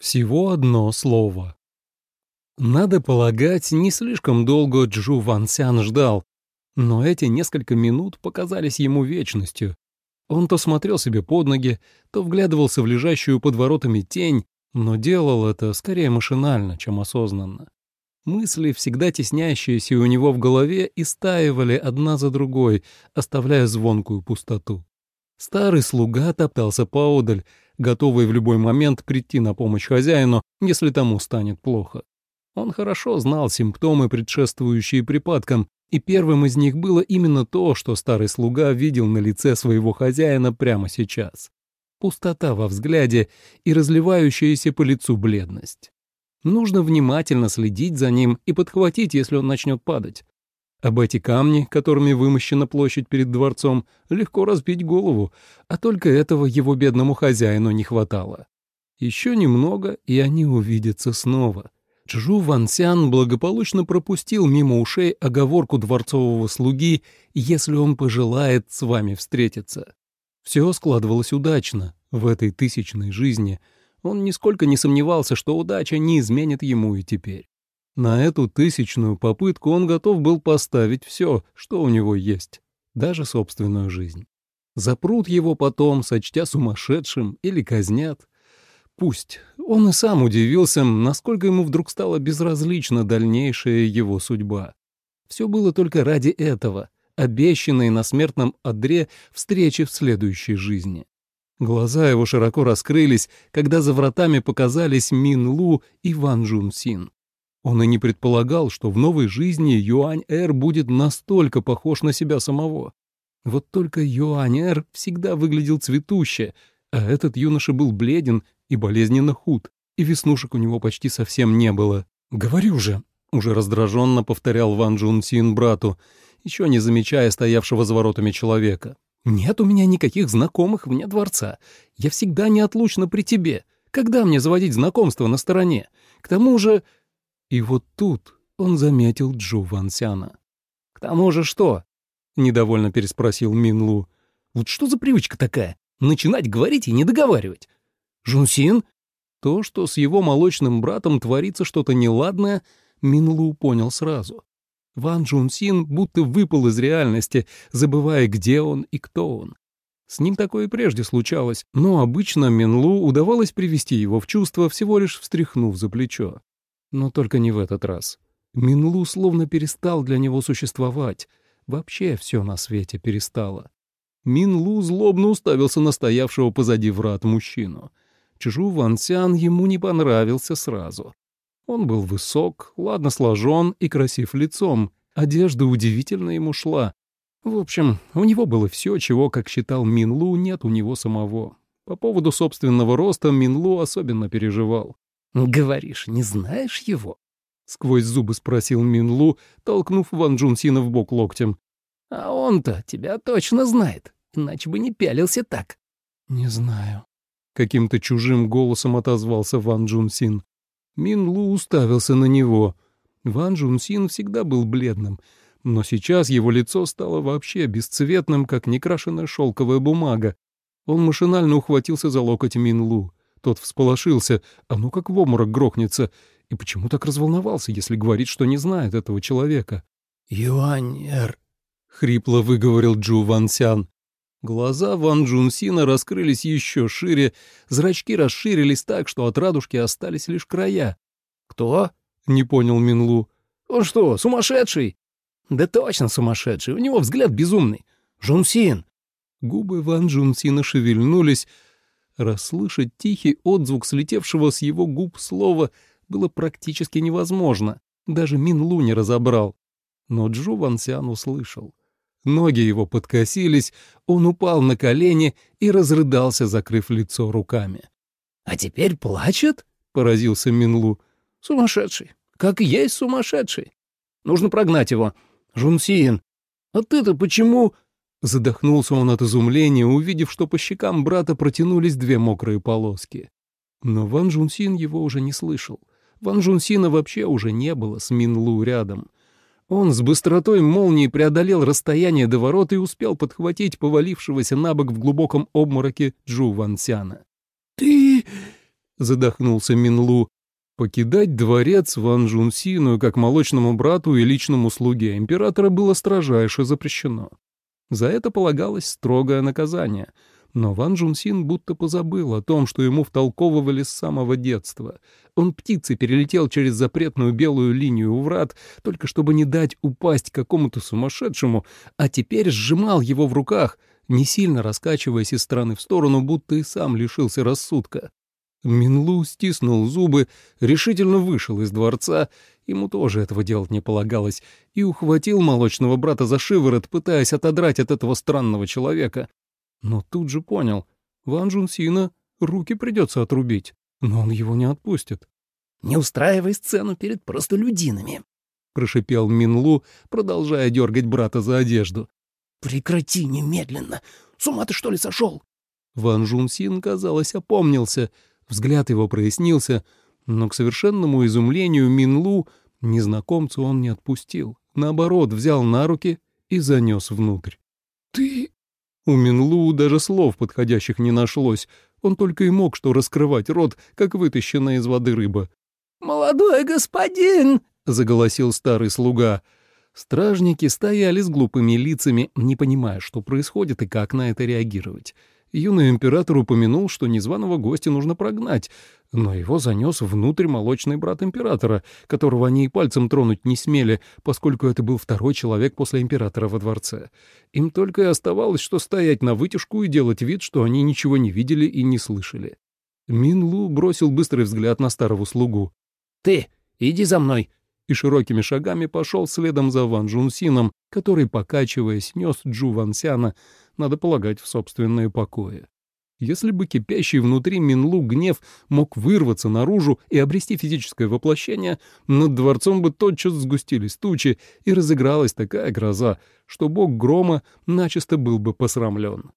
Всего одно слово. Надо полагать, не слишком долго Джу Ван Сян ждал, но эти несколько минут показались ему вечностью. Он то смотрел себе под ноги, то вглядывался в лежащую под воротами тень, но делал это скорее машинально, чем осознанно. Мысли, всегда теснящиеся у него в голове, истаивали одна за другой, оставляя звонкую пустоту. Старый слуга топтался поодаль, готовый в любой момент прийти на помощь хозяину, если тому станет плохо. Он хорошо знал симптомы, предшествующие припадкам, и первым из них было именно то, что старый слуга видел на лице своего хозяина прямо сейчас. Пустота во взгляде и разливающаяся по лицу бледность. Нужно внимательно следить за ним и подхватить, если он начнет падать. Об эти камни, которыми вымощена площадь перед дворцом, легко разбить голову, а только этого его бедному хозяину не хватало. Еще немного, и они увидятся снова. Чжу Вансян благополучно пропустил мимо ушей оговорку дворцового слуги, если он пожелает с вами встретиться. Все складывалось удачно в этой тысячной жизни. Он нисколько не сомневался, что удача не изменит ему и теперь. На эту тысячную попытку он готов был поставить все, что у него есть, даже собственную жизнь. Запрут его потом, сочтя сумасшедшим, или казнят. Пусть. Он и сам удивился, насколько ему вдруг стала безразлична дальнейшая его судьба. Все было только ради этого, обещанной на смертном одре встречи в следующей жизни. Глаза его широко раскрылись, когда за вратами показались Мин Лу и Ван Джун Син. Он и не предполагал, что в новой жизни Юань-Эр будет настолько похож на себя самого. Вот только Юань-Эр всегда выглядел цветуще, а этот юноша был бледен и болезненно худ, и веснушек у него почти совсем не было. «Говорю же», — уже раздраженно повторял Ван Джун Син брату, еще не замечая стоявшего за воротами человека. «Нет у меня никаких знакомых вне дворца. Я всегда неотлучно при тебе. Когда мне заводить знакомство на стороне? К тому же и вот тут он заметил Джу Вансяна. «К тому же что?» — недовольно переспросил Минлу. «Вот что за привычка такая? Начинать говорить и не договаривать? Жунсин?» То, что с его молочным братом творится что-то неладное, Минлу понял сразу. Ван Джунсин будто выпал из реальности, забывая, где он и кто он. С ним такое и прежде случалось, но обычно Минлу удавалось привести его в чувство, всего лишь встряхнув за плечо. Но только не в этот раз. Минлу словно перестал для него существовать. Вообще все на свете перестало. Минлу злобно уставился на стоявшего позади врат мужчину. Чжу Вансян ему не понравился сразу. Он был высок, ладно сложен и красив лицом. Одежда удивительно ему шла. В общем, у него было все, чего, как считал Минлу, нет у него самого. По поводу собственного роста Минлу особенно переживал. «Говоришь, не знаешь его?» — сквозь зубы спросил Минлу, толкнув Ван Джунсина в бок локтем. «А он-то тебя точно знает, иначе бы не пялился так». «Не знаю», — каким-то чужим голосом отозвался Ван Джунсин. Минлу уставился на него. Ван Джунсин всегда был бледным, но сейчас его лицо стало вообще бесцветным, как некрашенная шелковая бумага. Он машинально ухватился за локоть Минлу. Тот всполошился, а ну как в обморок грохнется, и почему так разволновался, если говорит, что не знает этого человека? «Юаньер», — хрипло выговорил Джу Ван Сян. Глаза Ван Джунсина раскрылись еще шире, зрачки расширились так, что от радужки остались лишь края. «Кто?» — не понял Минлу. «Он что, сумасшедший?» «Да точно сумасшедший, у него взгляд безумный. Джунсин!» Губы Ван Джунсина шевельнулись, Расслышать тихий отзвук слетевшего с его губ слова было практически невозможно. Даже Минлу не разобрал. Но Джу Вансян услышал. Ноги его подкосились, он упал на колени и разрыдался, закрыв лицо руками. «А теперь плачет?» — поразился Минлу. «Сумасшедший. Как есть сумасшедший. Нужно прогнать его. Жунсиин, а ты-то почему...» Задохнулся он от изумления, увидев, что по щекам брата протянулись две мокрые полоски. Но Ван Джунсин его уже не слышал. Ван Джунсина вообще уже не было с Минлу рядом. Он с быстротой молнии преодолел расстояние до ворот и успел подхватить повалившегося на бок в глубоком обмороке Джу Ван Сяна. «Ты...» — задохнулся Минлу. Покидать дворец Ван Джунсину как молочному брату и личному слуге императора было строжайше запрещено. За это полагалось строгое наказание, но Ван Джунсин будто позабыл о том, что ему втолковывали с самого детства. Он птицей перелетел через запретную белую линию у врат, только чтобы не дать упасть какому-то сумасшедшему, а теперь сжимал его в руках, не сильно раскачиваясь из стороны в сторону, будто и сам лишился рассудка. Минлу стиснул зубы, решительно вышел из дворца, ему тоже этого делать не полагалось, и ухватил молочного брата за шиворот, пытаясь отодрать от этого странного человека. Но тут же понял, Ван Джунсина руки придется отрубить, но он его не отпустит. «Не устраивай сцену перед простолюдинами», — прошипел Минлу, продолжая дергать брата за одежду. «Прекрати немедленно! С ума ты что ли сошел?» Ван Жунсин, казалось, опомнился — Взгляд его прояснился, но к совершенному изумлению Минлу незнакомцу он не отпустил. Наоборот, взял на руки и занес внутрь. «Ты...» У Минлу даже слов подходящих не нашлось. Он только и мог что раскрывать рот, как вытащенная из воды рыба. «Молодой господин!» — заголосил старый слуга. Стражники стояли с глупыми лицами, не понимая, что происходит и как на это реагировать юный император упомянул, что незваного гостя нужно прогнать, но его занес внутрь молочный брат императора, которого они и пальцем тронуть не смели, поскольку это был второй человек после императора во дворце. Им только и оставалось, что стоять на вытяжку и делать вид, что они ничего не видели и не слышали. Минлу бросил быстрый взгляд на старого слугу. «Ты, иди за мной!» и широкими шагами пошел следом за Ван Джунсином, который, покачиваясь, нес Джу Вансяна надо полагать, в собственные покои. Если бы кипящий внутри Минлу гнев мог вырваться наружу и обрести физическое воплощение, над дворцом бы тотчас сгустились тучи и разыгралась такая гроза, что бог грома начисто был бы посрамлен.